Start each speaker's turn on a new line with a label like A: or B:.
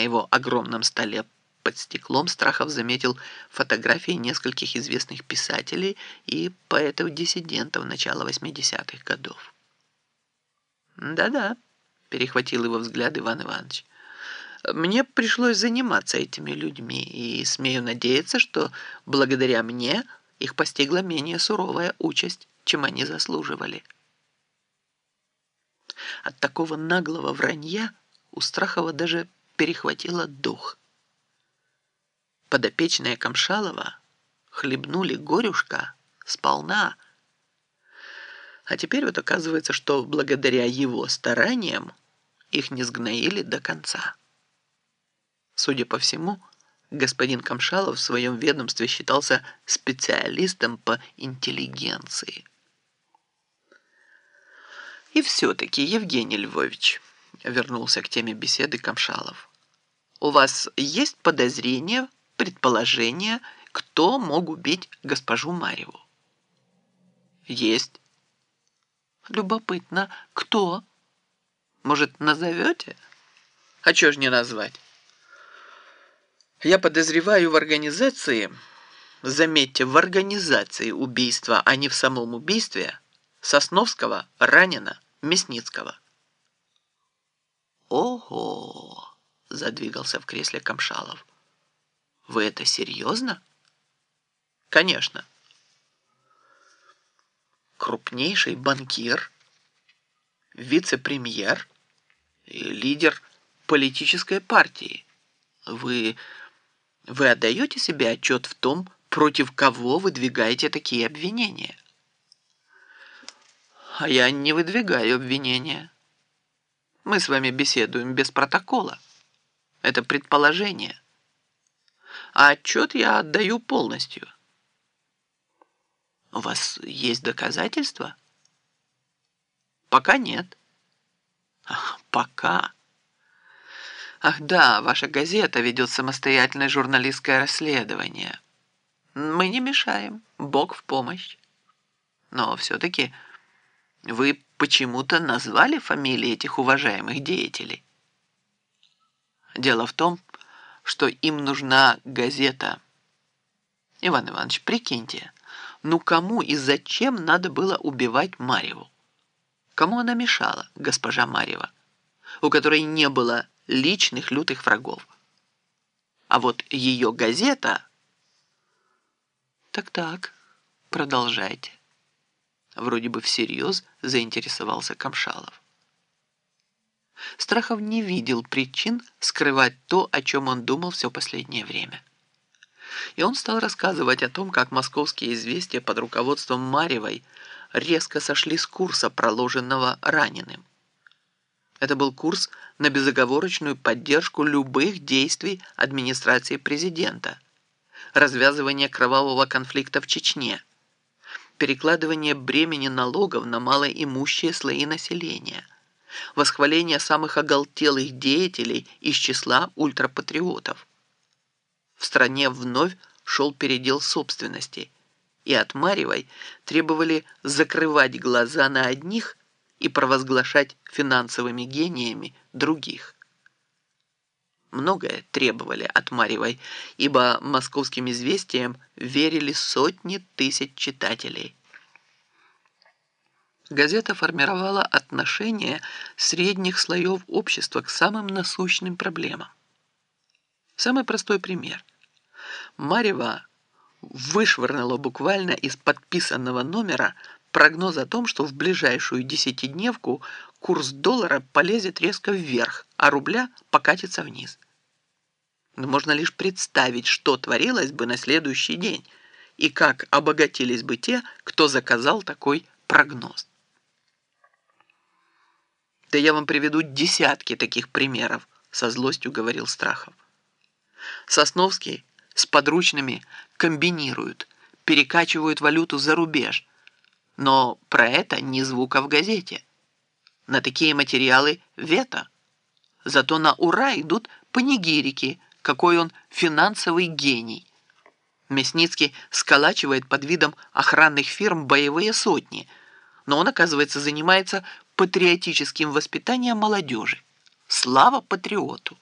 A: На его огромном столе под стеклом Страхов заметил фотографии нескольких известных писателей и поэтов-диссидентов начала 80-х годов. «Да-да», — перехватил его взгляд Иван Иванович. «Мне пришлось заниматься этими людьми, и смею надеяться, что благодаря мне их постигла менее суровая участь, чем они заслуживали». От такого наглого вранья у Страхова даже перехватило дух. Подопечные Камшалова хлебнули горюшка сполна. А теперь вот оказывается, что благодаря его стараниям их не сгноили до конца. Судя по всему, господин Камшалов в своем ведомстве считался специалистом по интеллигенции. И все-таки, Евгений Львович, вернулся к теме беседы Камшалов, у вас есть подозрения, предположения, кто мог убить госпожу Марьеву? Есть. Любопытно, кто? Может, назовете? А чего ж не назвать? Я подозреваю в организации, заметьте, в организации убийства, а не в самом убийстве, Сосновского, Ранина, Мясницкого. Ого! Задвигался в кресле Камшалов. Вы это серьезно? Конечно. Крупнейший банкир, вице-премьер и лидер политической партии. Вы, вы отдаете себе отчет в том, против кого выдвигаете такие обвинения? А я не выдвигаю обвинения. Мы с вами беседуем без протокола. Это предположение. А отчет я отдаю полностью. У вас есть доказательства? Пока нет. Ах, пока. Ах да, ваша газета ведет самостоятельное журналистское расследование. Мы не мешаем, Бог в помощь. Но все-таки вы почему-то назвали фамилии этих уважаемых деятелей. Дело в том, что им нужна газета. Иван Иванович, прикиньте, ну кому и зачем надо было убивать Марьеву? Кому она мешала, госпожа Марьева, у которой не было личных лютых врагов? А вот ее газета... Так-так, продолжайте. Вроде бы всерьез заинтересовался Камшалов. Страхов не видел причин скрывать то, о чем он думал все последнее время. И он стал рассказывать о том, как московские известия под руководством Марьевой резко сошли с курса, проложенного раненым. Это был курс на безоговорочную поддержку любых действий администрации президента, развязывание кровавого конфликта в Чечне – перекладывание бремени налогов на малоимущие слои населения, восхваление самых оголтелых деятелей из числа ультрапатриотов. В стране вновь шел передел собственности, и от Марьевой требовали закрывать глаза на одних и провозглашать финансовыми гениями других. Многое требовали от Марьевой, ибо московским известиям верили сотни тысяч читателей. Газета формировала отношение средних слоев общества к самым насущным проблемам. Самый простой пример. Марьева вышвырнула буквально из подписанного номера прогноз о том, что в ближайшую десятидневку курс доллара полезет резко вверх, а рубля покатится вниз. Но можно лишь представить, что творилось бы на следующий день и как обогатились бы те, кто заказал такой прогноз. Да я вам приведу десятки таких примеров, со злостью говорил Страхов. Сосновский с подручными комбинируют, перекачивают валюту за рубеж, но про это ни звука в газете. На такие материалы вето. Зато на ура идут панигирики, какой он финансовый гений. Мясницкий сколачивает под видом охранных фирм боевые сотни, но он, оказывается, занимается патриотическим воспитанием молодежи. Слава патриоту!